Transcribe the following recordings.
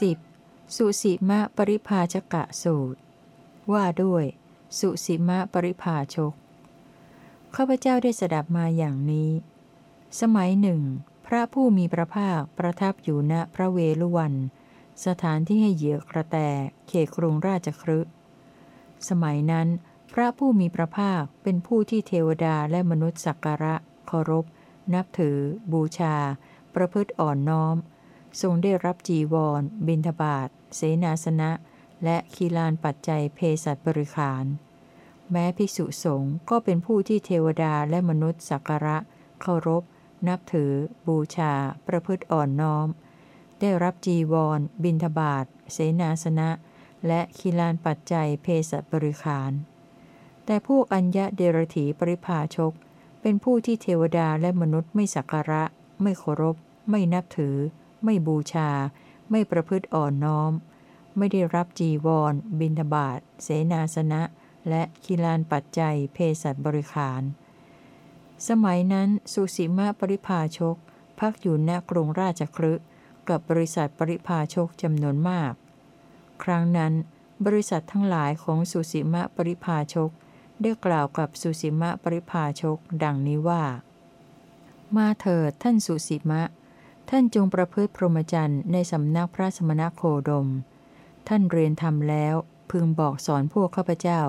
สิบสุสีมะปริภาชกะสูตร ว่าด้วย สุสีมะปริภาชกข้าพเจ้าได้สดับมาอย่างนี้ สมัยหนึ่ง พระผู้มีพระภาคประทับอยู่ณพระเวลุวัน สถานที่ให้เหยื่อกระแตเขตกรุงราชครึสมัยนั้น พระผู้มีพระภาคเป็นผู้ที่เทวดาและมนุษย์สักการะเคารพ นับถือ บูชา ประพฤติอ่อนน้อม ทรงได้รับจีวร บิณฑบาตเสนาสนะ และคีลานปัจจัยเพศัตบริขาร แม้ภิกษุสงฆ์ก็เป็นผู้ที่เทวดาและมนุษย์สักการะเคารพ นับถือ บูชา ประพฤติอ่อนน้อม ได้รับจีวร บิณฑบาตเสนาสนะ และคีลานปัจจัยเพศัตบริขาร แต่พวกอัญญะเดรถีปริภาชก เป็นผู้ที่เทวดาและมนุษย์ไม่สักการะ ไม่เคารพ ไม่นับถือ ไม่บูชา ไม่ประพฤติอ่อนน้อม ไม่ได้รับจีวร บิณฑบาตเสนาสนะ และคีลานปัจจัยเพศัตบริขาร สมัยนั้นสุสีมาปริภาชก พักอยู่ณกรุงราชครึกับบริษัทปริภาชกจำนวนมาก ครั้งนั้น บริษัททั้งหลายของสุสีมะปริภาชก ได้กล่าวกับสุสีมะปริภาชก ดังนี้ว่า มาเถิดท่านสุสีมะ ท่านจงประพฤติพรหมจรรย์ในสำนักพระสมณโคดม ท่านเรียนธรรมแล้วพึงบอกสอนพวกข้าพเจ้า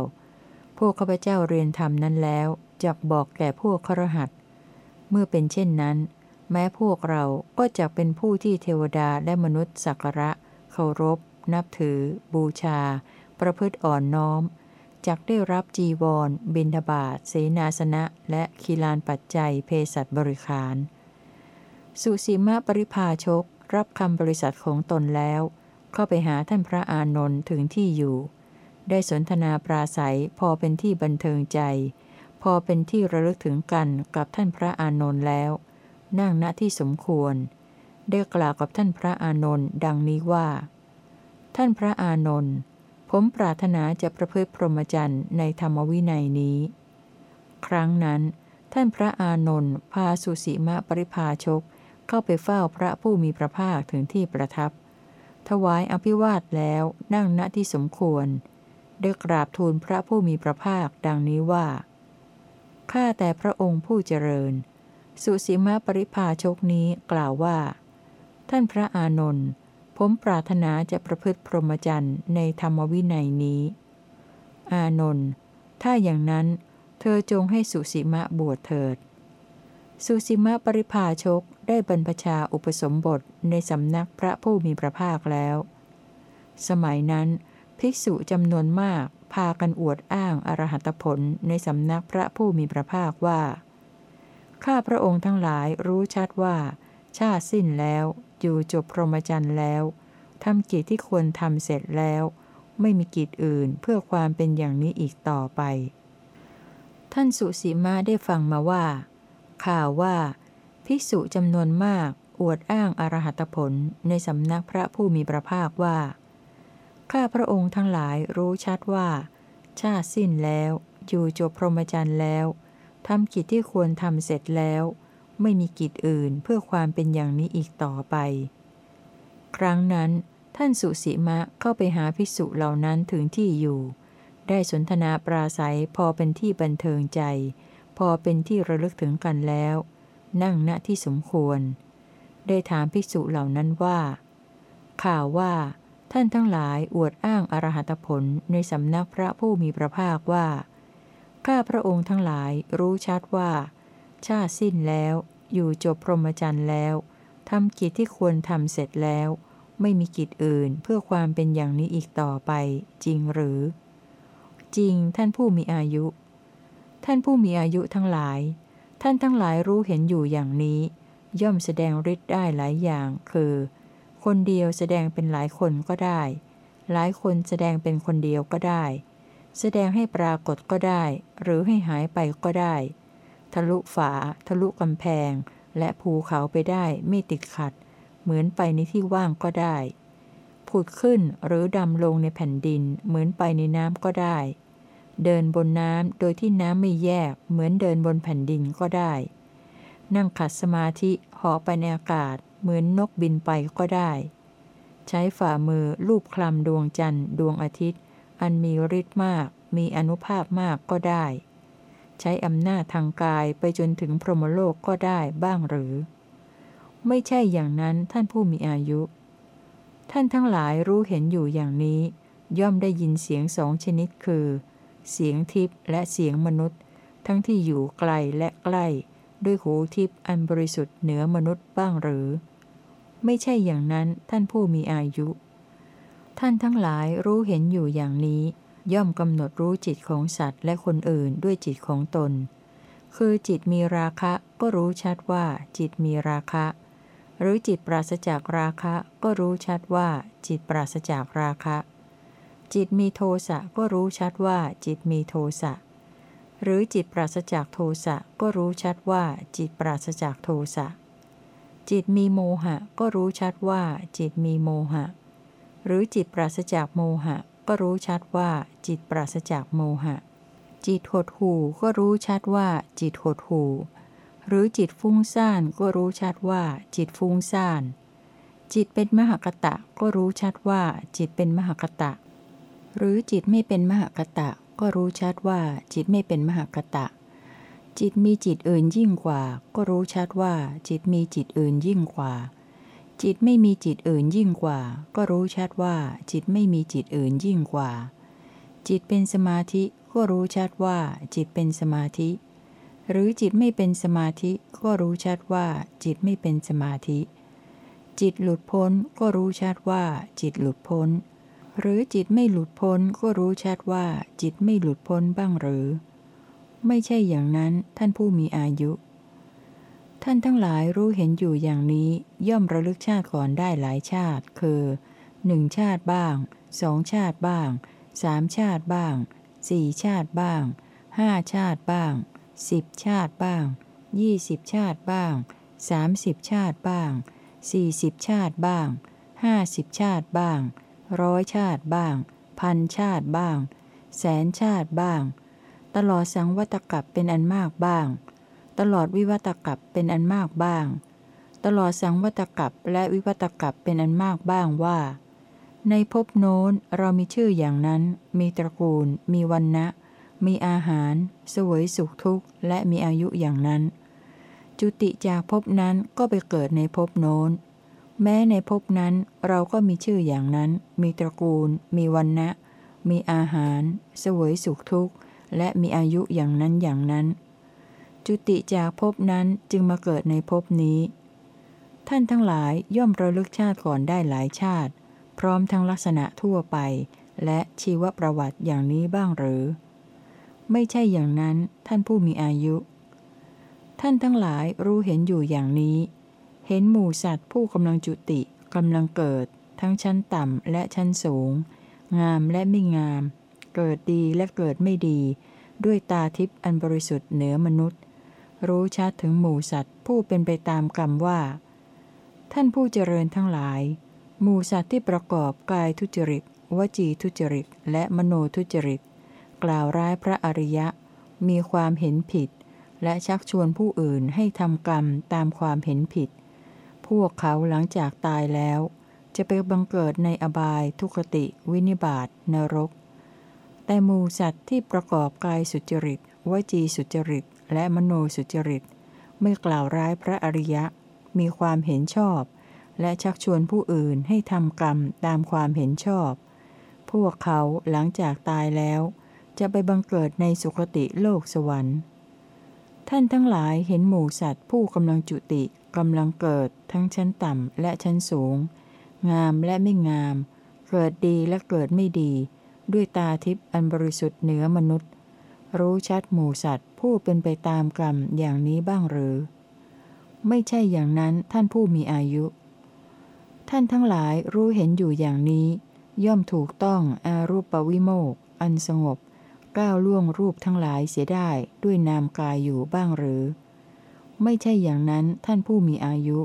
พวกข้าพเจ้าเรียนธรรมนั้นแล้วจักบอกแก่พวกครหัส เมื่อเป็นเช่นนั้น แม้พวกเราก็จะเป็นผู้ที่เทวดาและมนุษย์สักการะ เคารพ นับถือ บูชา ประพฤติอ่อนน้อม จักได้รับจีวร บิณฑบาตเสนาสนะ และคีลานปัจจัยเพศัตบริขาร สุสีมะปริภาชก รับคำบริษัทของตนแล้ว เข้าไปหาท่านพระอานนท์ถึงที่อยู่ ได้สนทนาปราศัยพอเป็นที่บันเทิงใจ พอเป็นที่ระลึกถึงกันกับท่านพระอานนท์แล้ว นั่งณที่สมควร ได้กล่าวกับท่านพระอานนท์ดังนี้ว่า ท่านพระอานนท์ ผมปรารถนาจะประพฤติพรหมจรรย์ในธรรมวินัยนี้ ครั้งนั้น ท่านพระอานนท์พาสุสีมะปริภาชก เข้าไปเฝ้าพระผู้มีพระภาคถึงที่ประทับ ถวายอภิวาทแล้วนั่งณที่สมควร ได้กราบทูลพระผู้มีพระภาคดังนี้ว่า ข้าแต่พระองค์ผู้เจริญ สุสีมะปริภาชกนี้กล่าวว่า ท่านพระอานนท์ ผมปรารถนาจะประพฤติพรหมจรรย์ในธรรมวินัยนี้ อานนท์ ถ้าอย่างนั้น เธอจงให้สุสีมะบวชเถิด สุสีมะปริภาชกได้บรรพชาอุปสมบทในสำนักพระผู้มีพระภาคแล้ว สมัยนั้น ภิกษุจำนวนมากพากันอวดอ้างอรหัตผลในสำนักพระผู้มีพระภาคว่า ข้าพระองค์ทั้งหลายรู้ชัดว่า ชาติสิ้นแล้ว อยู่จบพรหมจรรย์แล้วทำกิจที่ควรทำเสร็จแล้ว ไม่มีกิจอื่นเพื่อความเป็นอย่างนี้อีกต่อไป ท่านสุสีมาได้ฟังมาว่า ข่าวว่า ภิกษุจำนวนมาก อวดอ้างอรหัตผลในสำนักพระผู้มีพระภาคว่า ข้าพระองค์ทั้งหลายรู้ชัดว่า ชาติสิ้นแล้ว อยู่จบพรหมจรรย์แล้วทำกิจที่ควรทำเสร็จแล้ว ไม่มีกิจอื่นเพื่อความเป็นอย่างนี้อีกต่อไป ครั้งนั้นท่านสุสีมะเข้าไปหาภิกษุเหล่านั้นถึงที่อยู่ ได้สนทนาปราศัยพอเป็นที่บันเทิงใจ พอเป็นที่ระลึกถึงกันแล้ว นั่งณที่สมควร ได้ถามภิกษุเหล่านั้นว่า ข่าวว่า ท่านทั้งหลายอวดอ้างอรหัตผลในสำนักพระผู้มีพระภาคว่า ข้าพระองค์ทั้งหลายรู้ชัดว่า ชาติสิ้นแล้ว อยู่จบพรหมจรรย์แล้วทำกิจที่ควรทำเสร็จแล้ว ไม่มีกิจอื่นเพื่อความเป็นอย่างนี้อีกต่อไป จริงหรือ จริงท่านผู้มีอายุ ท่านผู้มีอายุทั้งหลาย ท่านทั้งหลายรู้เห็นอยู่อย่างนี้ ย่อมแสดงฤทธิ์ได้หลายอย่าง คือ คนเดียวแสดงเป็นหลายคนก็ได้ หลายคนแสดงเป็นคนเดียวก็ได้ แสดงให้ปรากฏก็ได้ หรือให้หายไปก็ได้ ทะลุฝา ทะลุกำแพง และภูเขาไปได้ไม่ติดขัด เหมือนไปในที่ว่างก็ได้ ผุดขึ้นหรือดำลงในแผ่นดิน เหมือนไปในน้ำก็ได้ เดินบนน้ำโดยที่น้ำไม่แยก เหมือนเดินบนแผ่นดินก็ได้ นั่งขัดสมาธิเหาะไปในอากาศ เหมือนนกบินไปก็ได้ ใช้ฝ่ามือลูบคลำดวงจันทร์ดวงอาทิตย์ อันมีฤทธิ์มาก มีอนุภาพมากก็ได้ ใช้อำนาจทางกายไปจนถึงพรหมโลกก็ได้บ้างหรือ ไม่ใช่อย่างนั้นท่านผู้มีอายุ ท่านทั้งหลายรู้เห็นอยู่อย่างนี้ ย่อมได้ยินเสียงสองชนิดคือ เสียงทิพย์และเสียงมนุษย์ ทั้งที่อยู่ไกลและใกล้ ด้วยหูทิพย์อันบริสุทธิ์เหนือมนุษย์บ้างหรือ ไม่ใช่อย่างนั้นท่านผู้มีอายุ ท่านทั้งหลายรู้เห็นอยู่อย่างนี้ ย่อมกำหนดรู้จิตของสัตว์และคนอื่นด้วยจิตของตน คือจิตมีราคะก็รู้ชัดว่าจิตมีราคะ หรือจิตปราศจากราคะก็รู้ชัดว่าจิตปราศจากราคะ จิตมีโทสะก็รู้ชัดว่าจิตมีโทสะ หรือจิตปราศจากโทสะก็รู้ชัดว่าจิตปราศจากโทสะ จิตมีโมหะก็รู้ชัดว่าจิตมีโมหะ หรือจิตปราศจากโมหะ ก็รู้ชัดว่าจิตปราศจากโมหะ จิตหดหูก็รู้ชัดว่าจิตหดหูหรือจิตฟุ้งซ่านก็รู้ชัดว่าจิตฟุ้งซ่าน จิตเป็นมหกตะก็รู้ชัดว่าจิตเป็นมหกตะ หรือจิตไม่เป็นมหกตะ ก็รู้ชัดว่าจิตไม่เป็นมหกตะ จิตมีจิตอื่นยิ่งกว่า ก็รู้ชัดว่าจิตมีจิตอื่นยิ่งกว่า จิตไม่มีจิตอื่นยิ่งกว่า ก็รู้ชัดว่า จิตไม่มีจิตอื่นยิ่งกว่า จิตเป็นสมาธิก็รู้ชัดว่า จิตเป็นสมาธิ หรือจิตไม่เป็นสมาธิ ก็รู้ชัดว่า จิตไม่เป็นสมาธิ จิตหลุดพ้นก็รู้ชัดว่า จิตหลุดพ้น หรือจิตไม่หลุดพ้นก็รู้ชัดว่า จิตไม่หลุดพ้นบ้างหรือ ไม่ใช่อย่างนั้นท่านผู้มีอายุ ท่านทั้งหลายรู้เห็นอยู่อย่างนี้ ย่อมระลึกชาติก่อนได้หลายชาติ คือหนึ่งชาติบ้างสองชาติบ้างสามชาติบ้างสี่ชาติบ้างห้าชาติบ้างสิบชาติบ้างยี่สิบชาติบ้างสามสิบชาติบ้างสี่สิบชาติบ้างห้าสิบชาติบ้างร้อยชาติบ้าง พันชาติบ้าง แสนชาติบ้าง ตลอดสังวัตกับเป็นอันมากบ้าง ตลอดวิวัตกับเป็นอันมากบ้าง ตลอดสังวัตกับและวิวัตกับเป็นอันมากบ้างว่า ในภพโน้นเรามีชื่ออย่างนั้น มีตระกูล มีวันนะมีอาหาร สวยสุขทุกข์ และมีอายุอย่างนั้น จุติจากภพนั้นก็ไปเกิดในภพโน้น แม้ในภพนั้นเราก็มีชื่ออย่างนั้น มีตระกูล มีวันนะมีอาหาร สวยสุขทุกข์ และมีอายุอย่างนั้นอย่างนั้น จุติจากภพนั้นจึงมาเกิดในภพนี้ ท่านทั้งหลายย่อมระลึกชาติก่อนได้หลายชาติ พร้อมทั้งลักษณะทั่วไป และชีวประวัติอย่างนี้บ้างหรือ ไม่ใช่อย่างนั้นท่านผู้มีอายุ ท่านทั้งหลายรู้เห็นอยู่อย่างนี้ เห็นหมู่สัตว์ผู้กำลังจุติกำลังเกิด ทั้งชั้นต่ำและชั้นสูง งามและไม่งาม เกิดดีและเกิดไม่ดี ด้วยตาทิพย์อันบริสุทธิ์เหนือมนุษย์ รู้ชัดถึงหมู่สัตว์ผู้เป็นไปตามกรรมว่า ท่านผู้เจริญทั้งหลาย หมู่สัตว์ที่ประกอบกายทุจริต วจีทุจริต และมโนทุจริต กล่าวร้ายพระอริยะ มีความเห็นผิด และชักชวนผู้อื่นให้ทำกรรมตามความเห็นผิด พวกเขาหลังจากตายแล้ว จะไปบังเกิดในอบายทุกติ วินิบาตนรก แต่หมูสัตว์ที่ประกอบกายสุจริต วจีสุจริต และมโนสุจริต ไม่กล่าวร้ายพระอริยะ มีความเห็นชอบ และชักชวนผู้อื่นให้ทำกรรมตามความเห็นชอบ พวกเขาหลังจากตายแล้ว จะไปบังเกิดในสุคติโลกสวรรค์ ท่านทั้งหลายเห็นหมู่สัตว์ผู้กำลังจุติกำลังเกิดทั้งชั้นต่ำและชั้นสูง งามและไม่งาม เกิดดีและเกิดไม่ดี ด้วยตาทิพย์อันบริสุทธิ์เหนือมนุษย์ รู้ชัดหมู่สัตว์ผู้เป็นไปตามกรรมอย่างนี้บ้างหรือ ไม่ใช่อย่างนั้นท่านผู้มีอายุ ท่านทั้งหลายรู้เห็นอยู่อย่างนี้ ย่อมถูกต้องอารูปวิโมกอันสงบ ก้าวล่วงรูปทั้งหลายเสียได้ด้วยนามกายอยู่บ้างหรือ ไม่ใช่อย่างนั้นท่านผู้มีอายุ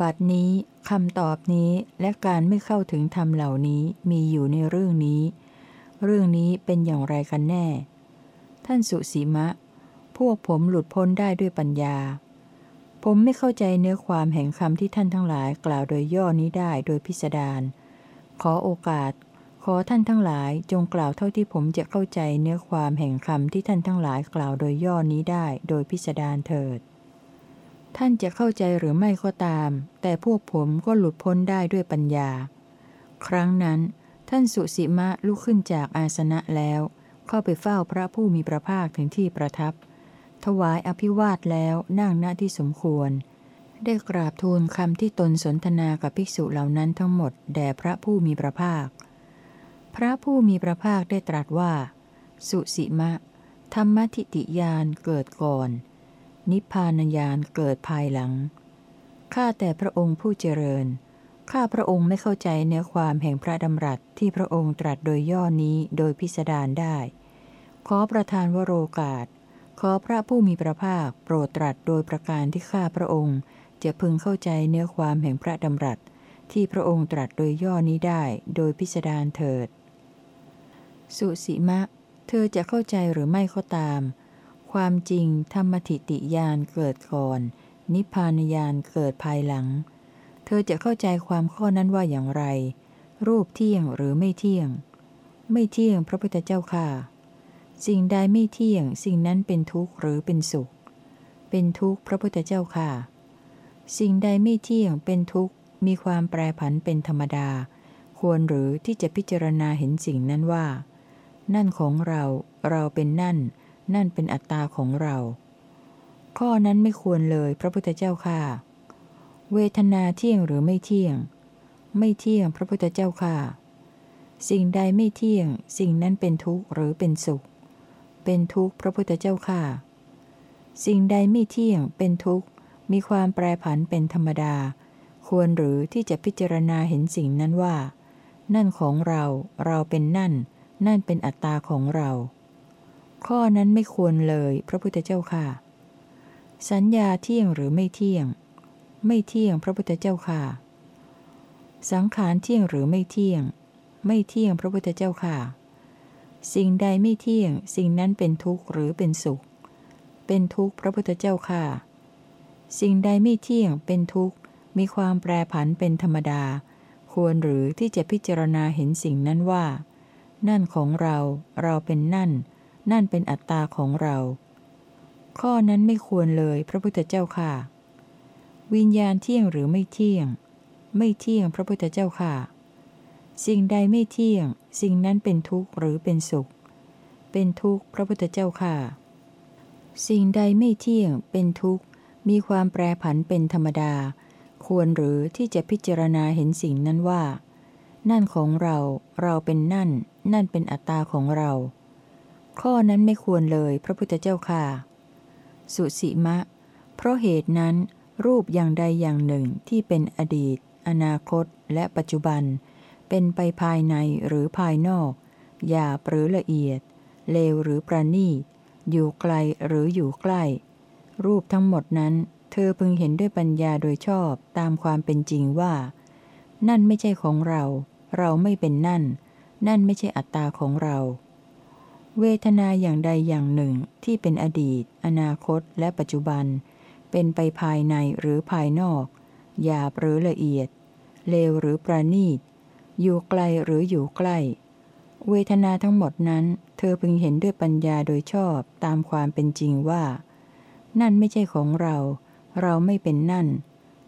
บัดนี้คำตอบนี้และการไม่เข้าถึงธรรมเหล่านี้มีอยู่ในเรื่องนี้ เรื่องนี้เป็นอย่างไรกันแน่ ท่านสุสีมะ พวกผมหลุดพ้นได้ด้วยปัญญา ผมไม่เข้าใจเนื้อความแห่งคำที่ท่านทั้งหลายกล่าวโดยย่อนี้ได้โดยพิสดารขอโอกาส ขอท่านทั้งหลายจงกล่าวเท่าที่ผมจะเข้าใจเนื้อความแห่งคำที่ท่านทั้งหลายกล่าวโดยย่อนี้ได้โดยพิสดารเถิด ท่านจะเข้าใจหรือไม่ก็ตาม แต่พวกผมก็หลุดพ้นได้ด้วยปัญญา ครั้งนั้น ท่านสุสิมะลุกขึ้นจากอาสนะแล้ว เข้าไปเฝ้าพระผู้มีพระภาคถึงที่ประทับ ถวายอภิวาทแล้วนั่งณที่สมควร ได้กราบทูลคำที่ตนสนทนากับภิกษุเหล่านั้นทั้งหมดแด่พระผู้มีพระภาค พระผู้มีพระภาคได้ตรัสว่า สุสิมะ ธรรมทิติยานเกิดก่อน นิพพานญาณเกิดภายหลัง ข้าแต่พระองค์ผู้เจริญ ข้าพระองค์ไม่เข้าใจเนื้อความแห่งพระดำรัสที่พระองค์ตรัสโดยย่อนี้โดยพิสดารได้ ขอประทานวโรกาส ขอพระผู้มีพระภาคโปรดตรัสโดยประการที่ข้าพระองค์ จะพึงเข้าใจเนื้อความแห่งพระดำรัส ที่พระองค์ตรัสโดยย่อนี้ได้โดยพิสดารเถิด สุสีมะ เธอจะเข้าใจหรือไม่ก็ตาม ความจริงธรรมทิติยานเกิดก่อน นิพพานญาณเกิดภายหลัง เธอจะเข้าใจความข้อนั้นว่าอย่างไร รูปเที่ยงหรือไม่เที่ยง ไม่เที่ยงพระพุทธเจ้าค่ะ สิ่งใดไม่เที่ยง สิ่งนั้นเป็นทุกข์หรือเป็นสุข เป็นทุกข์พระพุทธเจ้าค่ะ สิ่งใดไม่เที่ยงเป็นทุกข์ มีความแปรผันเป็นธรรมดา ควรหรือที่จะพิจารณาเห็นสิ่งนั้นว่า นั่นของเรา เราเป็นนั่น นั่นเป็นอัตตาของเรา ข้อนั้นไม่ควรเลยพระพุทธเจ้าค่ะ เวทนาเที่ยงหรือไม่เที่ยง ไม่เที่ยงพระพุทธเจ้าค่ะ สิ่งใดไม่เที่ยง สิ่งนั้นเป็นทุกข์หรือเป็นสุข เป็นทุกข์พระพุทธเจ้าค่ะ สิ่งใดไม่เที่ยงเป็นทุกข์ มีความแปรผันเป็นธรรมดา ควรหรือที่จะพิจารณาเห็นสิ่งนั้นว่า นั่นของเรา เราเป็นนั่น นั่นเป็นอัตตาของเรา ข้อนั้นไม่ควรเลยพระพุทธเจ้าค่ะ สัญญาเที่ยงหรือไม่เที่ยง ไม่เที่ยงพระพุทธเจ้าค่ะ สังขารเที่ยงหรือไม่เที่ยง ไม่เที่ยงพระพุทธเจ้าค่ะ สิ่งใดไม่เที่ยง สิ่งนั้นเป็นทุกข์หรือเป็นสุข เป็นทุกข์พระพุทธเจ้าค่ะ สิ่งใดไม่เที่ยงเป็นทุกข์ มีความแปรผันเป็นธรรมดา ควรหรือที่จะพิจารณาเห็นสิ่งนั้นว่า นั่นของเรา เราเป็นนั่น นั่นเป็นอัตตาของเรา ข้อนั้นไม่ควรเลยพระพุทธเจ้าค่ะ วิญญาณเที่ยงหรือไม่เที่ยง ไม่เที่ยงพระพุทธเจ้าค่ะ สิ่งใดไม่เที่ยง สิ่งนั้นเป็นทุกข์หรือเป็นสุข เป็นทุกข์พระพุทธเจ้าค่ะ สิ่งใดไม่เที่ยง เป็นทุกข์ มีความแปรผันเป็นธรรมดา ควรหรือที่จะพิจารณาเห็นสิ่งนั้นว่า นั่นของเรา เราเป็นนั่น นั่นเป็นอัตตาของเรา ข้อนั้นไม่ควรเลยพระพุทธเจ้าค่ะ สุสีมะ เพราะเหตุนั้นรูปอย่างใดอย่างหนึ่งที่เป็นอดีต อนาคต และปัจจุบัน เป็นไปภายในหรือภายนอก หยาบหรือละเอียด เลวหรือประณีต อยู่ไกลหรืออยู่ใกล้ รูปทั้งหมดนั้น เธอพึงเห็นด้วยปัญญาโดยชอบตามความเป็นจริงว่า นั่นไม่ใช่ของเรา เราไม่เป็นนั่น นั่นไม่ใช่อัตตาของเรา เวทนาอย่างใดอย่างหนึ่งที่เป็นอดีต อนาคต และปัจจุบัน เป็นไปภายในหรือภายนอก หยาบหรือละเอียด เลวหรือประณีต อยู่ไกลหรืออยู่ใกล้ เวทนาทั้งหมดนั้น เธอพึงเห็นด้วยปัญญาโดยชอบตามความเป็นจริงว่า นั่นไม่ใช่ของเรา เราไม่เป็นนั่น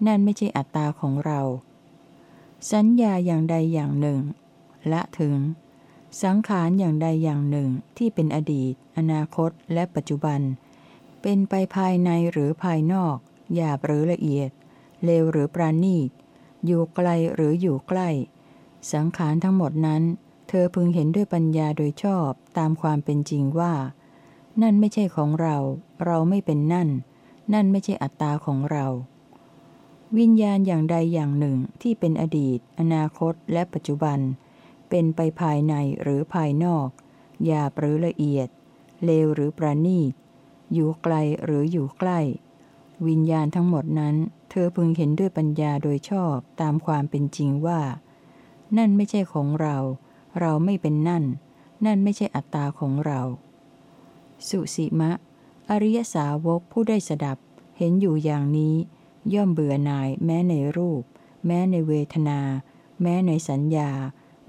นั่นไม่ใช่อัตตาของเรา สัญญาอย่างใดอย่างหนึ่ง ละถึง สังขารอย่างใดอย่างหนึ่งที่เป็นอดีต อนาคต และปัจจุบัน เป็นไปภายในหรือภายนอก หยาบหรือละเอียดเลวหรือปราณีต อยู่ไกลหรืออยู่ใกล้ สังขารทั้งหมดนั้น เธอพึงเห็นด้วยปัญญาโดยชอบตามความเป็นจริงว่า นั่นไม่ใช่ของเรา เราไม่เป็นนั่น นั่นไม่ใช่อัตตาของเรา วิญญาณอย่างใดอย่างหนึ่งที่เป็นอดีต อนาคต และปัจจุบัน เป็นไปภายในหรือภายนอก หยาบหรือละเอียด เลวหรือประณีต อยู่ไกลหรืออยู่ใกล้ วิญญาณทั้งหมดนั้น เธอพึงเห็นด้วยปัญญาโดยชอบตามความเป็นจริงว่า นั่นไม่ใช่ของเรา เราไม่เป็นนั่น นั่นไม่ใช่อัตตาของเรา สุสีมะ อริยสาวกผู้ได้สดับ เห็นอยู่อย่างนี้ ย่อมเบื่อหน่าย แม้ในรูป แม้ในเวทนา แม้ในสัญญา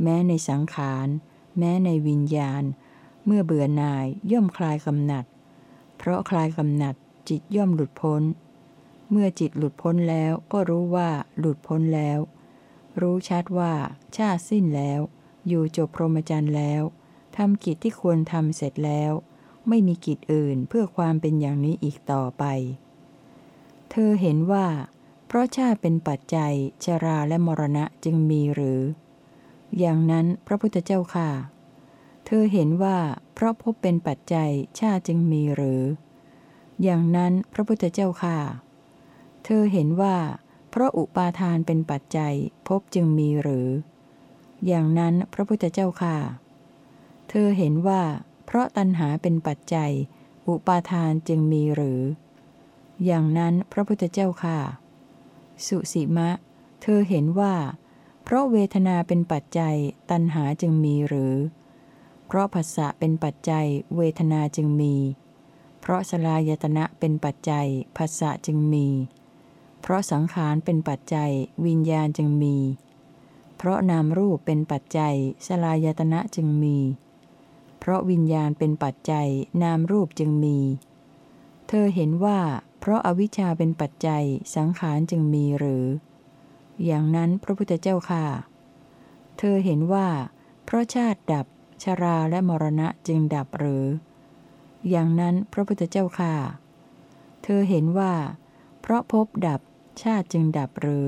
แม้ในสังขาร แม้ในวิญญาณ เมื่อเบื่อหน่ายย่อมคลายกำหนัด เพราะคลายกำหนัดจิตย่อมหลุดพ้น เมื่อจิตหลุดพ้นแล้วก็รู้ว่าหลุดพ้นแล้ว รู้ชัดว่า ชาติสิ้นแล้ว อยู่จบพรหมจรรย์แล้วทำกิจที่ควรทำเสร็จแล้ว ไม่มีกิจอื่นเพื่อความเป็นอย่างนี้อีกต่อไป เธอเห็นว่า เพราะชาติเป็นปัจจัยชราและมรณะจึงมีหรือ อย่างนั้นพระพุทธเจ้าค่ะ เธอเห็นว่า เพราะพบเป็นปัจจัยชาติจึงมีหรือ อย่างนั้นพระพุทธเจ้าค่ะ เธอเห็นว่า เพราะอุปาทานเป็นปัจจัยพบจึงมีหรือ อย่างนั้นพระพุทธเจ้าค่ะ เธอเห็นว่า เพราะตัณหาเป็นปัจจัย อุปาทานจึงมีหรือ อย่างนั้นพระพุทธเจ้าค่ะ สุสีมะ เธอเห็นว่า เพราะเวทนาเป็นปัจจัย ตัณหาจึงมีหรือ เพราะภาษะเป็นปัจจัย เวทนาจึงมี เพราะสลายตนะเป็นปัจจัยภาษะจึงมี เพราะสังขารเป็นปัจจัยวิญญาณจึงมี เพราะนามรูปเป็นปัจจัยสลายตนะจึงมี เพราะวิญญาณเป็นปัจจัยนามรูปจึงมี เธอเห็นว่า เพราะอาวิชชาเป็นปัจจัยสังขารจึงมีหรือ อย่างนั้นพระพุทธเจ้าค่ะ เธอเห็นว่า เพราะชาติดับชาราและมรณะจึงดับหรือ อย่างนั้นพระพุทธเจ้าค่ะ เธอเห็นว่า เพราะพบดับ ชาติจึงดับหรือ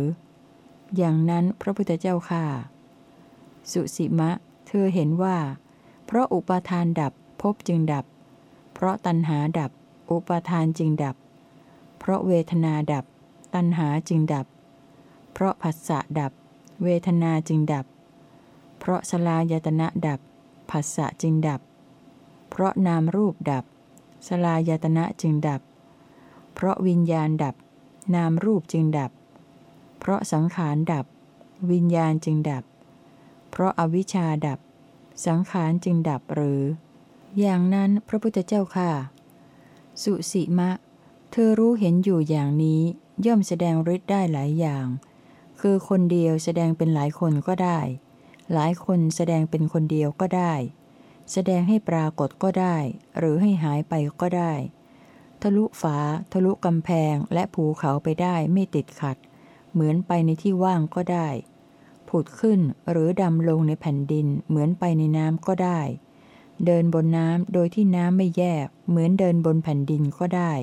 อย่างนั้นพระพุทธเจ้าค่ะ สุสิมะ เธอเห็นว่า เพราะอุปาทานดับภพจึงดับ เพราะตัณหาดับ อุปาทานจึงดับ เพราะเวทนาดับ ตัณหาจึงดับ เพราะผัสสะดับ เวทนาจึงดับ เพราะสลายตนะดับผัสสะจึงดับ เพราะนามรูปดับ สลายตนะจึงดับ เพราะวิญญาณดับ นามรูปจึงดับ เพราะสังขารดับ วิญญาณจึงดับ เพราะอวิชชาดับ สังขารจึงดับหรือ อย่างนั้นพระพุทธเจ้าค่ะ สุสีมะ เธอรู้เห็นอยู่อย่างนี้ย่อมแสดงฤทธิ์ได้หลายอย่าง คือคนเดียวแสดงเป็นหลายคนก็ได้ หลายคนแสดงเป็นคนเดียวก็ได้ แสดงให้ปรากฏก็ได้ หรือให้หายไปก็ได้ ทะลุฝา ทะลุกำแพงและภูเขาไปได้ไม่ติดขัด เหมือนไปในที่ว่างก็ได้ ผุดขึ้นหรือดำลงในแผ่นดินเหมือนไปในน้ำก็ได้ เดินบนน้ำโดยที่น้ำไม่แยก เหมือนเดินบนแผ่นดินก็ได้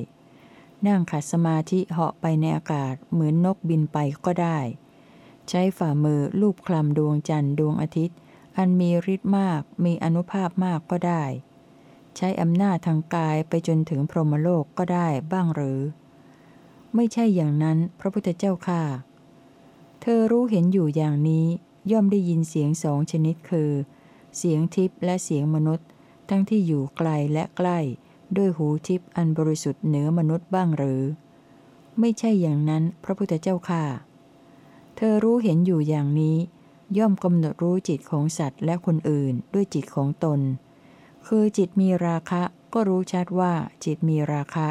นั่งขัดสมาธิเหาะไปในอากาศ เหมือนนกบินไปก็ได้ ใช้ฝ่ามือลูบคลำดวงจันทร์ดวงอาทิตย์ อันมีฤทธิ์มากมีอนุภาพมากก็ได้ ใช้อำนาจทางกายไปจนถึงพรหมโลกก็ได้บ้างหรือ ไม่ใช่อย่างนั้นพระพุทธเจ้าค่ะ เธอรู้เห็นอยู่อย่างนี้ย่อมได้ยินเสียงสองชนิดคือ เสียงทิพย์และเสียงมนุษย์ ทั้งที่อยู่ไกลและใกล้ ด้วยหูทิพย์อันบริสุทธิ์เหนือมนุษย์บ้างหรือ ไม่ใช่อย่างนั้นพระพุทธเจ้าค่ะ เธอรู้เห็นอยู่อย่างนี้ ย่อมกำหนดรู้จิตของสัตว์และคนอื่นด้วยจิตของตน คือจิตมีราคะก็รู้ชัดว่าจิตมีราคะ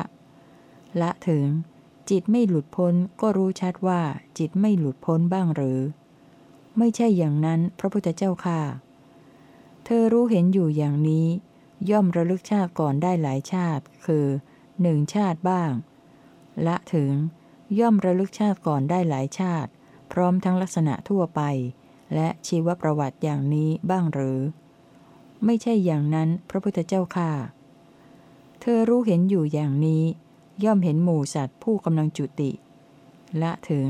ละถึง จิตไม่หลุดพ้นก็รู้ชัดว่าจิตไม่หลุดพ้นบ้างหรือ ไม่ใช่อย่างนั้นพระพุทธเจ้าค่ะ เธอรู้เห็นอยู่อย่างนี้ ย่อมระลึกชาติก่อนได้หลายชาติ คือหนึ่งชาติบ้าง ละถึง ย่อมระลึกชาติก่อนได้หลายชาติ พร้อมทั้งลักษณะทั่วไป และชีวประวัติอย่างนี้บ้างหรือ ไม่ใช่อย่างนั้นพระพุทธเจ้าค่ะ เธอรู้เห็นอยู่อย่างนี้ ย่อมเห็นหมู่สัตว์ผู้กำลังจุติ ละถึง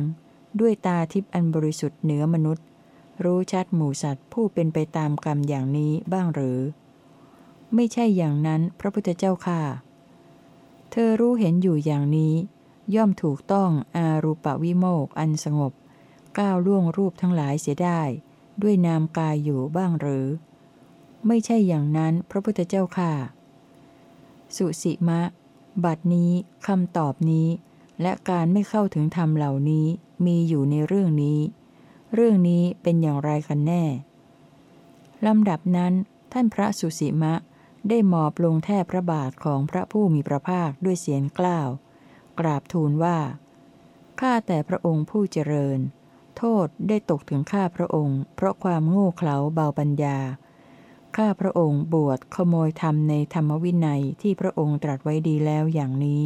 ด้วยตาทิพย์อันบริสุทธิ์เหนือมนุษย์ รู้ชัดหมู่สัตว์ผู้เป็นไปตามกรรมอย่างนี้บ้างหรือ ไม่ใช่อย่างนั้นพระพุทธเจ้าค่ะ เธอรู้เห็นอยู่อย่างนี้ ย่อมถูกต้องอารูปวิโมกอันสงบ ก้าวล่วงรูปทั้งหลายเสียได้ ด้วยนามกายอยู่บ้างหรือ ไม่ใช่อย่างนั้นพระพุทธเจ้าค่ะ สุสิมะ บัดนี้คำตอบนี้ และการไม่เข้าถึงธรรมเหล่านี้มีอยู่ในเรื่องนี้ เรื่องนี้เป็นอย่างไรกันแน่ลำดับนั้น ท่านพระสุสีมะได้หมอบลงแทบพระบาทของพระผู้มีพระภาคด้วยเสียงกล้าว กราบทูลว่า ข้าแต่พระองค์ผู้เจริญ โทษได้ตกถึงข้าพระองค์ เพราะความโง่เขลาเบาปัญญา ข้าพระองค์บวชขโมยธรรมในธรรมวินัยที่พระองค์ตรัสไว้ดีแล้วอย่างนี้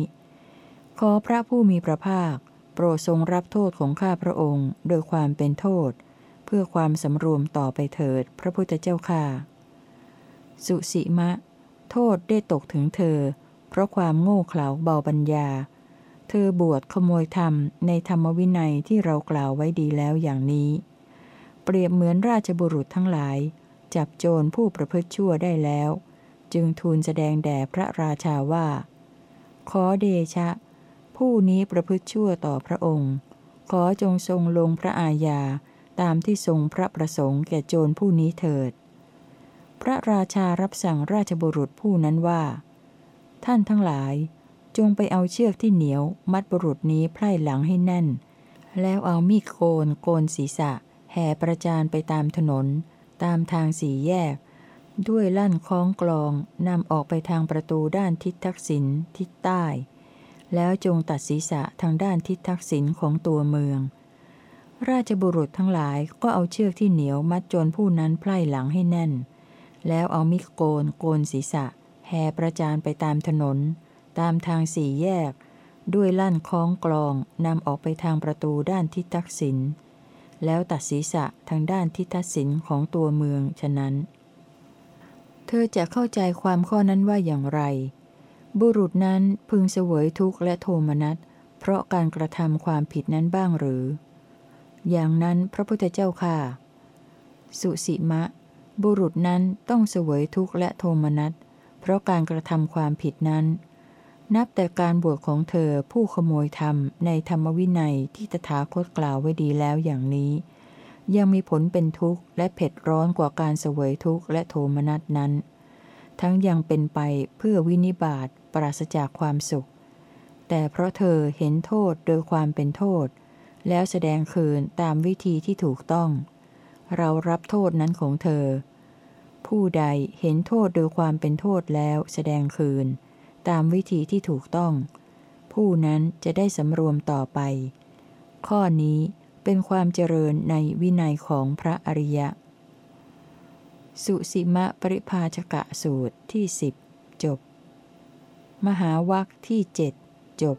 ขอพระผู้มีพระภาค โปรดทรงรับโทษของข้าพระองค์โดยความเป็นโทษ เพื่อความสำรวมต่อไปเถิด พระพุทธเจ้าค่าสุสีมะ โทษได้ตกถึงเธอ เพราะความโง่เขลาเบาปัญญา เธอบวชขโมยธรรมในธรรมวินัยที่เรากล่าวไว้ดีแล้วอย่างนี้ เปรียบเหมือนราชบุรุษทั้งหลาย จับโจรผู้ประพฤติชั่วได้แล้ว จึงทูลแสดงแด่พระราชาว่า ขอเดชะ ผู้นี้ประพฤติชั่วต่อพระองค์ ขอจงทรงลงพระอาญาตามที่ทรงพระประสงค์แก่โจรผู้นี้เถิด พระราชารับสั่งราชบุรุษผู้นั้นว่า ท่านทั้งหลาย จงไปเอาเชือกที่เหนียว มัดบุรุษนี้ไพร่หลังให้แน่น แล้วเอามีดโกนโกนศีรษะ แห่ประจานไปตามถนน ตามทางสี่แยก ด้วยลั่นคล้องกลองนำออกไปทางประตูด้านทิศทักษิณทิศใต้ แล้วจงตัดศีรษะทางด้านทิศทักษิณของตัวเมือง ราชบุรุษทั้งหลายก็เอาเชือกที่เหนียวมัดโจรผู้นั้นไพร่หลังให้แน่น แล้วเอามิโกนโกนศีรษะแห่ประจานไปตามถนน ตามทางสี่แยก ด้วยลั่นคล้องกลองนำออกไปทางประตูด้านทิศทักษิณ แล้วตัดศีรษะทางด้านทิศทักษิณของตัวเมืองฉะนั้น เธอจะเข้าใจความข้อนั้นว่าอย่างไร บุรุษนั้นพึงเสวยทุกข์และโทมนัส เพราะการกระทำความผิดนั้นบ้างหรือ อย่างนั้นพระพุทธเจ้าค่ะ สุสิมะ บุรุษนั้นต้องเสวยทุกข์และโทมนัส เพราะการกระทำความผิดนั้น นับแต่การบวชของเธอผู้ขโมยธรรมในธรรมวินัยที่ตถาคตกล่าวไว้ดีแล้วอย่างนี้ ยังมีผลเป็นทุกข์และเผ็ดร้อนกว่าการเสวยทุกข์และโทมนัสนั้น ทั้งยังเป็นไปเพื่อวินิบาตปราศจากความสุข แต่เพราะเธอเห็นโทษโดยความเป็นโทษ แล้วแสดงคืนตามวิธีที่ถูกต้อง เรารับโทษนั้นของเธอ ผู้ใดเห็นโทษโดยความเป็นโทษแล้วแสดงคืน ตามวิธีที่ถูกต้อง ผู้นั้นจะได้สำรวมต่อไป ข้อนี้เป็นความเจริญในวินัยของพระอริยะ สุสิมะปริภาชกะสูตรที่สิบจบ มหาวัคที่เจ็ดจบ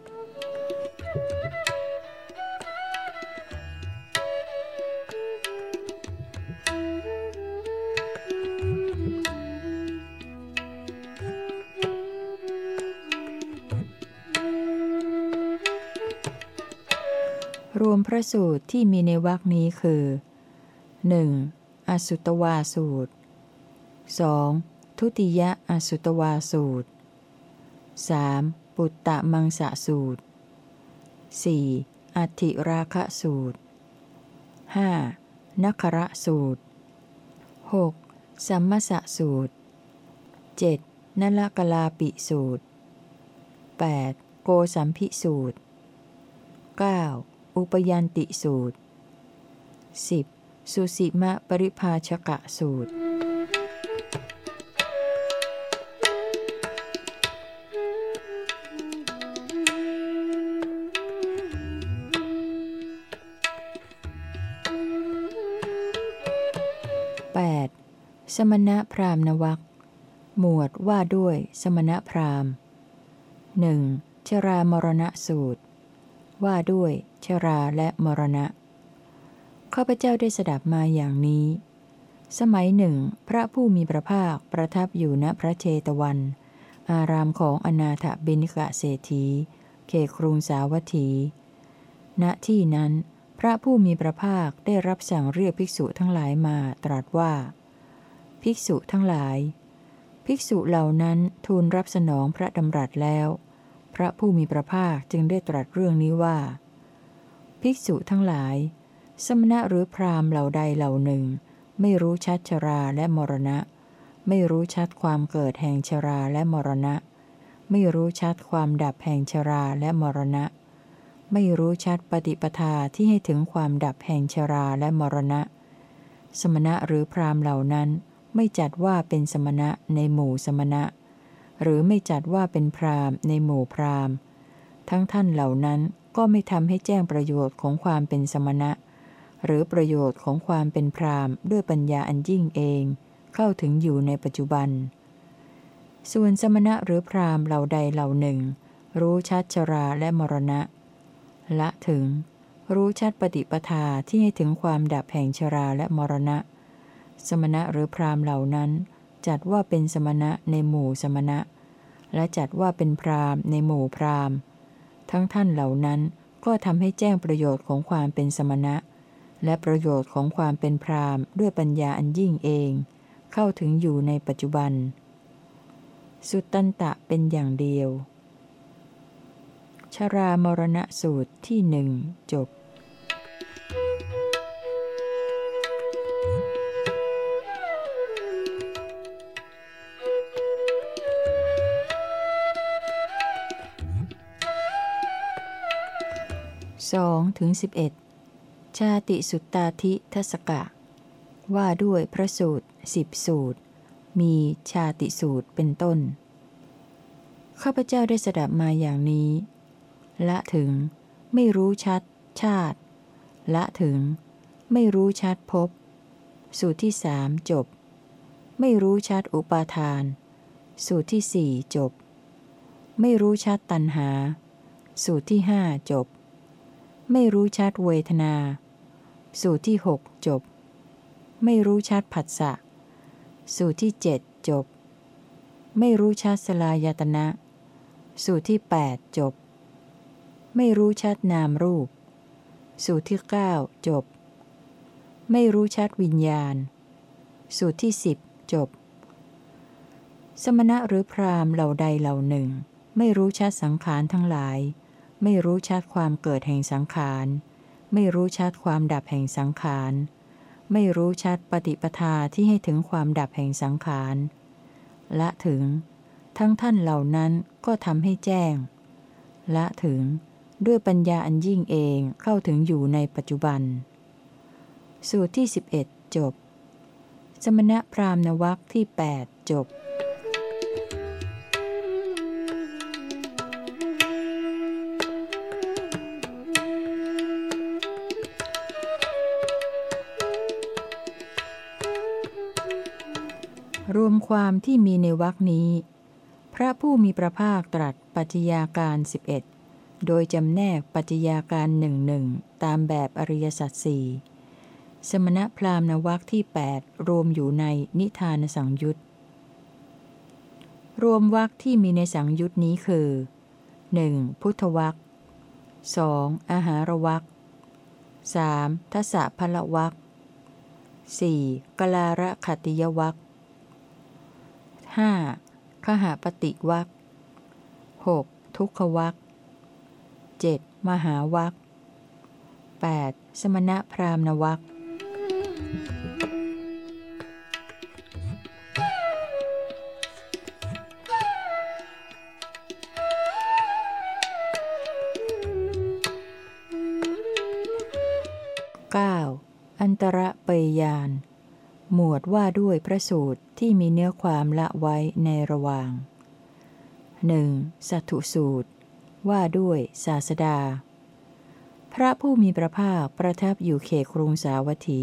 รวมพระสูตรที่มีในวรคนี้คือ 1. อสุตวาสูตร 2. ทุติยะอสุตวาสูตร 3. ปุตตะมังสะสูตร 4. อัติราคะสูตร 5. นัคระสูตร 6. สัมมสะสูตร 7. นลกลาปิสูตร 8. โกสัมพิสูตร 9. อุปยันติสูตร 10. สุสิมะปริภาชกะสูตร 8. สมณะพราหมณวัคหมวดว่าด้วยสมณะพราหมณ์หนึ่งชรามรณะสูตร ว่าด้วย ชราและมรณะ ข้าพเจ้าได้สดับมาอย่างนี้ สมัยหนึ่ง พระผู้มีพระภาคประทับอยู่ณพระเชตวัน อารามของอนาถบิณิกะเศรษฐี เขครุงสาวัตถี ณที่นั้น พระผู้มีพระภาคได้รับสั่งเรียกภิกษุทั้งหลายมาตรัสว่า ภิกษุทั้งหลาย ภิกษุเหล่านั้นทูลรับสนองพระดำรัสแล้ว พระผู้มีพระภาคจึงได้ตรัสเรื่องนี้ว่า ภิกษุทั้งหลาย สมณะหรือพราหมณ์เหล่าใดเหล่าหนึ่ง ไม่รู้ชัดชราและมรณะ ไม่รู้ชัดความเกิดแห่งชราและมรณะ ไม่รู้ชัดความดับแห่งชราและมรณะ ไม่รู้ชัดปฏิปทาที่ให้ถึงความดับแห่งชราและมรณะ สมณะหรือพราหมณ์เหล่านั้นไม่จัดว่าเป็นสมณะในหมู่สมณะ หรือไม่จัดว่าเป็นพรามในหมู่พรามทั้งท่านเหล่านั้นก็ไม่ทำให้แจ้งประโยชน์ของความเป็นสมณะ หรือประโยชน์ของความเป็นพรามด้วยปัญญาอันยิ่งเอง เข้าถึงอยู่ในปัจจุบัน ส่วนสมณะหรือพรามเหล่าใดเหล่าหนึ่ง รู้ชัดชราและมรณะ ละถึง รู้ชัดปฏิปทาที่ให้ถึงความดับแห่งชราและมรณะ สมณะหรือพรามเหล่านั้นจัดว่าเป็นสมณะในหมู่สมณะ และจัดว่าเป็นพรามในหมู่พรามทั้งท่านเหล่านั้นก็ทำให้แจ้งประโยชน์ของความเป็นสมณะ และประโยชน์ของความเป็นพรามด้วยปัญญาอันยิ่งเอง เข้าถึงอยู่ในปัจจุบัน สุตตันตะเป็นอย่างเดียว ชรามรณะสูตรที่หนึ่งจบ 2ถึง11 ชาติสุตตาธิทศกะ ว่าด้วยพระสูตรสิบสูตร มีชาติสูตรเป็นต้น ข้าพเจ้าได้สดับมาอย่างนี้ ละถึงไม่รู้ชัด ชาติ ละถึง ไม่รู้ชัดพบ สูตรที่สามจบ ไม่รู้ชัดอุปาทาน สูตรที่สี่จบ ไม่รู้ชัดตัณหา สูตรที่ห้าจบ ไม่รู้ชัดเวทนา สูตรที่หกจบ ไม่รู้ชัดผัสสะ สูตรที่เจ็ดจบ ไม่รู้ชัดสลายตนะ สูตรที่แปดจบ ไม่รู้ชัดนามรูป สูตรที่เก้าจบ ไม่รู้ชัดวิญญาณ สูตรที่สิบจบ สมณะหรือพรามเหล่าใดเหล่าหนึ่ง ไม่รู้ชัดสังขารทั้งหลาย ไม่รู้ชัดความเกิดแห่งสังขาร ไม่รู้ชัดความดับแห่งสังขาร ไม่รู้ชัดปฏิปทาที่ให้ถึงความดับแห่งสังขารละถึง ทั้งท่านเหล่านั้นก็ทำให้แจ้งละถึงด้วยปัญญาอันยิ่งเองเข้าถึงอยู่ในปัจจุบัน สูตรที่ 11 จบ สมณะพราหมณวัคที่ 8 จบ ความที่มีในวักนี้ พระผู้มีพระภาคตรัสปัจจยาการสิบเอ็ดโดยจำแนกปัจจยาการหนึ่งหนึ่งตามแบบอริยสัจสี่สมณพราหมณวักที่ 8 รวมอยู่ในนิทานสังยุตรวมวักที่มีในสังยุตนี้คือ 1. พุทธวัก 2. อาหารวัก 3. ทศพละวัก 4. กลาระขติยวัก ห้าขหาปฏิวัก 6. ทุกขวัก 7. มหาวัก 8. สมณพราหมณวัก วดว่าด้วยพระสูตรที่มีเนื้อความละไว้ในระหว่างหนึ่งสัตุสูตร ว่าด้วยศาสดา พระผู้มีพระภาคประทับอยู่เขตกรุงสาวัตถี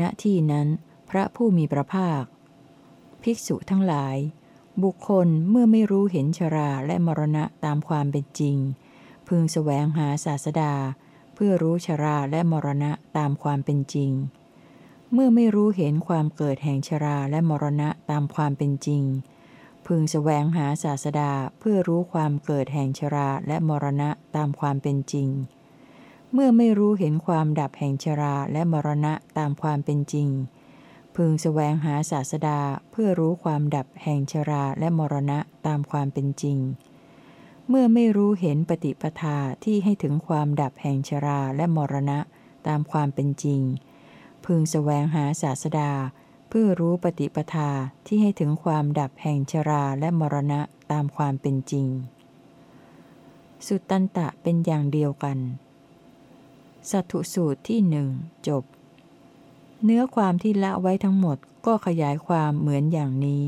ณที่นั้นพระผู้มีพระภาค ภิกษุทั้งหลาย บุคคลเมื่อไม่รู้เห็นชราและมรณะตามความเป็นจริง พึงแสวงหาศาสดา เพื่อรู้ชราและมรณะตามความเป็นจริง เมื่อไม่รู้เห็นความเกิดแห่งชราและมรณะตามความเป็นจริง พึงสแสวงหาศาสดาเพื่อรู้ความเกิดแห่งชราและมรณะตามความเป็นจริง เมื่อไม่รู้เห็นความดับแห่งชราและมรณะตามความเป็นจริง พึงสแสวงหาศาสดาเพื่อรู้ความดับแห่งชราและมรณะตามความเป็นจริง เมื่อไม่รู้เห็นปฏิปทาที่ให้ถึงความดับแห่งชราและมรณะตามความเป็นจริง พึงสแสวงหาศาสดา เพื่อรู้ปฏิปทาที่ให้ถึงความดับแห่งชราและมรณะตามความเป็นจริง สุตันตะเป็นอย่างเดียวกัน สัตถุสูตรที่หนึ่งจบ เนื้อความที่ละไว้ทั้งหมดก็ขยายความเหมือนอย่างนี้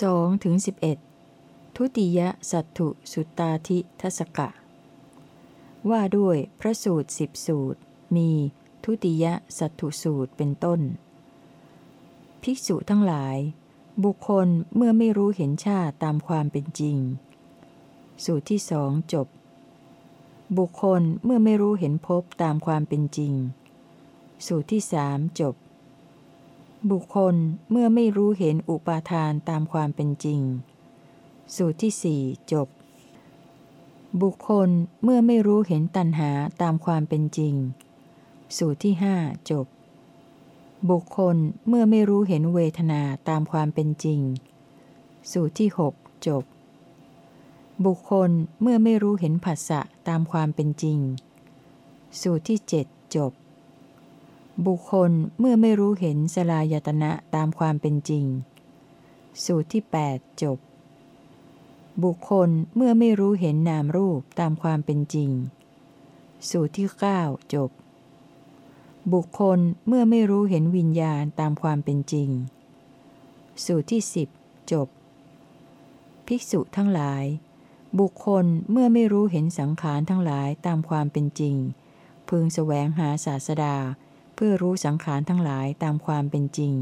2ถึง11 ทุติยสัตถุสุตาธิทสกะ ว่าด้วยพระสูตรสิบสูตร มีทุติยสัตถุสูตรเป็นต้น ภิกษุทั้งหลาย บุคคลเมื่อไม่รู้เห็นชาติตามความเป็นจริง สูตรที่สองจบ บุคคลเมื่อไม่รู้เห็นพบตามความเป็นจริง สูตรที่สามจบ บุคคลเมื่อไม่รู้เห็นอุปาทานตามความเป็นจริง สูตรที่สี่จบ บุคคลเมื่อไม่รู้เห็นตัณหาตามความเป็นจริง สูตรที่ห้าจบ บุคคลเมื่อไม่รู้เห็นเวทนาตามความเป็นจริง สูตรที่หกจบ บุคคลเมื่อไม่รู้เห็นผัสสะตามความเป็นจริง สูตรที่เจ็ดจบ บุคคลเมื่อไม่รู้เห็นสลายตนะตามความเป็นจริง สูตรที่ 8 จบ บุคคลเมื่อไม่รู้เห็นนามรูปตามความเป็นจริง สูตรที่ 9 จบ บุคคลเมื่อไม่รู้เห็นวิญญาณตามความเป็นจริง สูตรที่ 10 จบ ภิกษุทั้งหลาย บุคคลเมื่อไม่รู้เห็นสังขารทั้งหลายตามความเป็นจริง พึงแสวงหาศาสดาเพื่อรู้สังขารทั้งหลายตามความเป็นจริง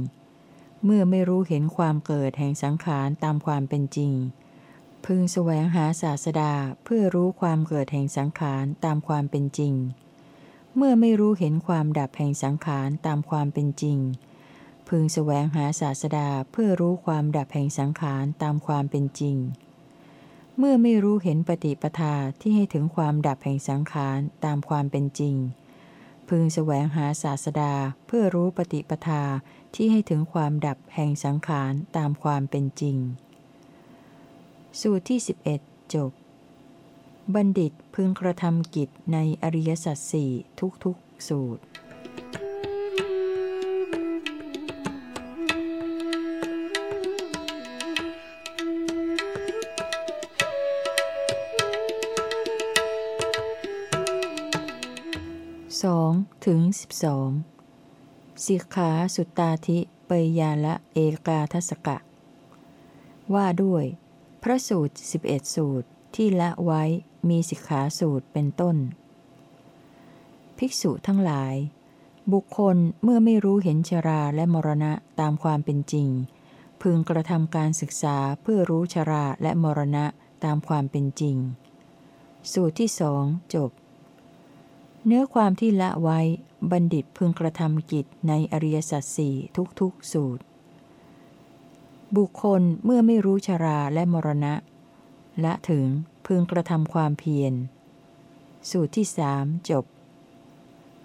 เมื่อไม่รู้เห็นความเกิดแห่งสังขารตามความเป็นจริง พึงแสวงหาศาสดาเพื่อรู้ความเกิดแห่งสังขารตามความเป็นจริง เมื่อไม่รู้เห็นความดับแห่งสังขารตามความเป็นจริง พึงแสวงหาศาสดาเพื่อรู้ความดับแห่งสังขารตามความเป็นจริงเมื่อไม่รู้เห็นปฏิปทาที่ให้ถึงความดับแห่งสังขารตามความเป็นจริง พึงแสวงหาศาสดาเพื่อรู้ปฏิปทาที่ให้ถึงความดับแห่งสังขารตามความเป็นจริง สูตรที่ 11 จบ บัณฑิตพึงกระทำกิจในอริยสัจสี่ทุกๆสูตร 2ถึง12สิกขาสุตตาธิเปยยาละเอกาทศกะ ว่าด้วย พระสูตร 11 สูตรที่ละไว้มีสิกขาสูตรเป็นต้น ภิกษุทั้งหลาย บุคคลเมื่อไม่รู้เห็นชราและมรณะตามความเป็นจริง พึงกระทำการศึกษาเพื่อรู้ชราและมรณะตามความเป็นจริง สูตรที่สองจบ เนื้อความที่ละไว้ บัณฑิตพึงกระทำกิจในอริยสัจสี่ทุกๆสูตร บุคคลเมื่อไม่รู้ชราและมรณะ ละถึงพึงกระทำความเพียร สูตรที่สามจบ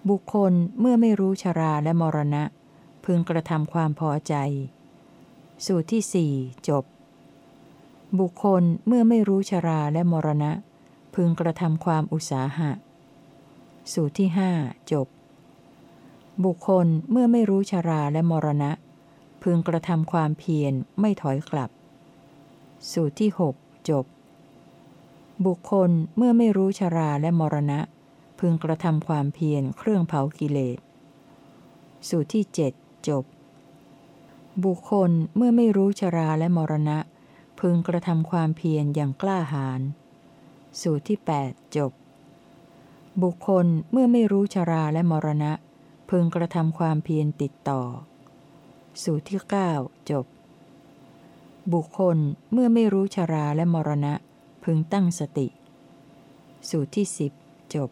บุคคลเมื่อไม่รู้ชราและมรณะ พึงกระทำความพอใจ สูตรที่สี่จบ บุคคลเมื่อไม่รู้ชราและมรณะ พึงกระทำความอุตสาหะ สูตรที่ห้าจบ บุคคลเมื่อไม่รู้ชราและมรณะ พึงกระทำความเพียรไม่ถอยกลับ สูตรที่หกจบ บุคคลเมื่อไม่รู้ชราและมรณะ พึงกระทำความเพียรเครื่องเผากิเลส สูตรที่เจ็ดจบ บุคคลเมื่อไม่รู้ชราและมรณะ พึงกระทำความเพียรอย่างกล้าหาญสูตรที่แปดจบ บุคคลเมื่อไม่รู้ชราและมรณะ พึงกระทำความเพียรติดต่อ สูตรที่ 9 จบ บุคคลเมื่อไม่รู้ชราและมรณะ พึงตั้งสติ สูตรที่ 10 จบ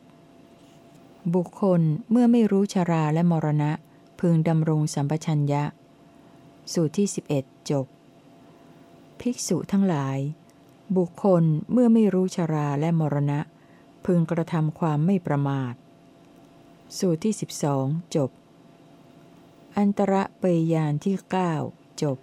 บุคคลเมื่อไม่รู้ชราและมรณะ พึงดำรงสัมปชัญญะ สูตรที่ 11 จบ ภิกษุทั้งหลาย บุคคลเมื่อไม่รู้ชราและมรณะ พึงกระทำความไม่ประมาท สูตรที่ 12 จบ อันตรเปยยานที่ 9 จบ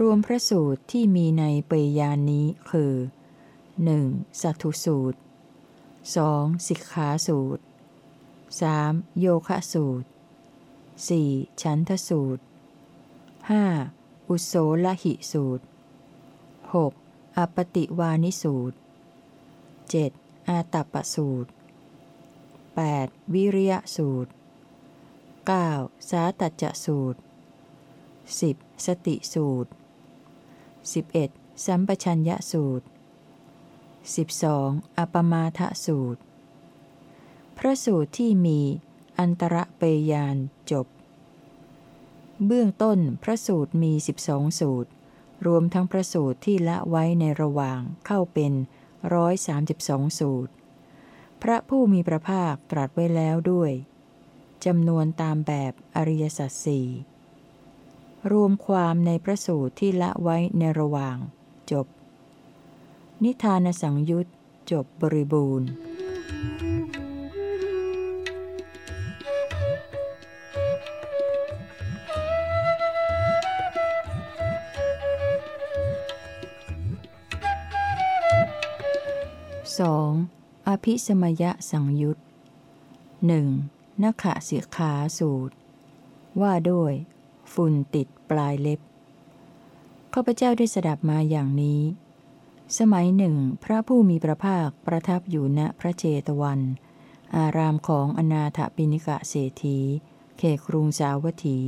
รวมพระสูตรที่มีในเปยยานนี้คือ 1. สัตถุสูตร 2. สิกขาสูตร 3. โยคะสูตร 4. ฉันทสูตร 5. อุโสลหิสูตร 6. อปติวานิสูตร 7. อาตัปปสูตร 8. วิริยสูตร 9. สาตัจจสูตร 10. สติสูตร 11. สัมปชัญญะสูตร 12. อปมาทสูตร พระสูตรที่มีอันตรเปยานจบ เบื้องต้นพระสูตรมีสิบสองสูตร รวมทั้งพระสูตรที่ละไว้ในระหว่างเข้าเป็นร้อยสามสิบสองสูตร พระผู้มีพระภาคตรัสไว้แล้วด้วยจำนวนตามแบบอริยสัจสี่รวมความในพระสูตรที่ละไว้ในระหว่าง จบ นิทานสังยุตจบบริบูรณ์ 2. อภิสมยสังยุตหนึ่งนักขะเสียขาสูตร ว่าด้วย ฝุ่นติดปลายเล็บข้าพเจ้าได้สดับมาอย่างนี้ สมัยหนึ่ง พระผู้มีพระภาคประทับอยู่ณพระเจตวัน อารามของอนาถปิณิกะเศรษฐี เขครุงสาวัตถี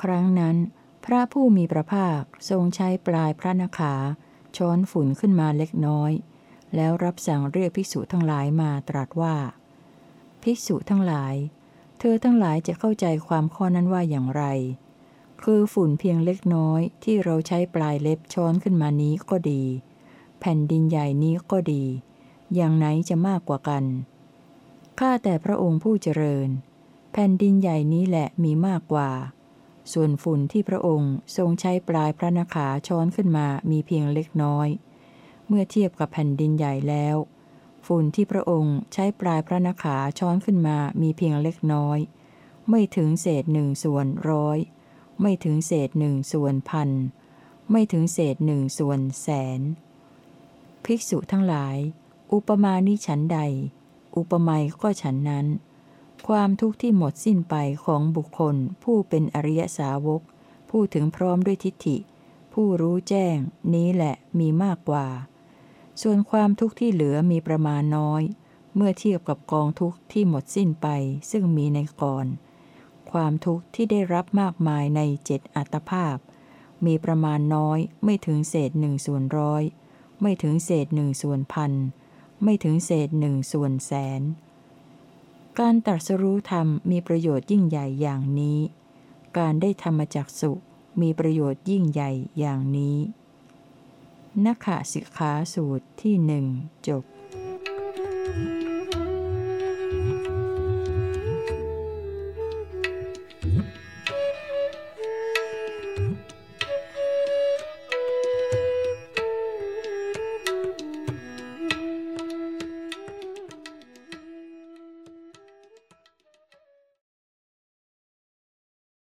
ครั้งนั้น พระผู้มีพระภาคทรงใช้ปลายพระนขา ช้อนฝุ่นขึ้นมาเล็กน้อย แล้วรับสั่งเรียกภิกษุทั้งหลายมาตรัสว่า ภิกษุทั้งหลาย เธอทั้งหลายจะเข้าใจความข้อนั้นว่าอย่างไร คือฝุ่นเพียงเล็กน้อยที่เราใช้ปลายเล็บช้อนขึ้นมานี้ก็ดี แผ่นดินใหญ่นี้ก็ดี อย่างไหนจะมากกว่ากัน ข้าแต่พระองค์ผู้เจริญ แผ่นดินใหญ่นี้แหละมีมากกว่า ส่วนฝุ่นที่พระองค์ทรงใช้ปลายพระนขาช้อนขึ้นมามีเพียงเล็กน้อย เมื่อเทียบกับแผ่นดินใหญ่แล้ว ฝุ่นที่พระองค์ใช้ปลายพระนขาช้อนขึ้นมามีเพียงเล็กน้อย ไม่ถึงเศษหนึ่งส่วนร้อย ไม่ถึงเศษหนึ่งส่วนพัน ไม่ถึงเศษหนึ่งส่วนแสน ภิกษุทั้งหลาย อุปมาณิฉันใด อุปไมยก็ฉันนั้น ความทุกข์ที่หมดสิ้นไปของบุคคล ผู้เป็นอริยสาวก ผู้ถึงพร้อมด้วยทิฏฐิ ผู้รู้แจ้ง นี้แหละมีมากกว่า ส่วนความทุกข์ที่เหลือมีประมาณน้อย เมื่อเทียบกับกองทุกข์ที่หมดสิ้นไปซึ่งมีในก่อน ความทุกข์ที่ได้รับมากมายในเจ็ดอัตภาพ มีประมาณน้อยไม่ถึงเศษหนึ่งส่วนร้อย ไม่ถึงเศษหนึ่งส่วนพัน ไม่ถึงเศษหนึ่งส่วนแสน การตรัสรู้ธรรมมีประโยชน์ยิ่งใหญ่อย่างนี้ การได้ธรรมจักสุมีประโยชน์ยิ่งใหญ่อย่างนี้ นักขสิกขาสูตรที่หนึ่งจบ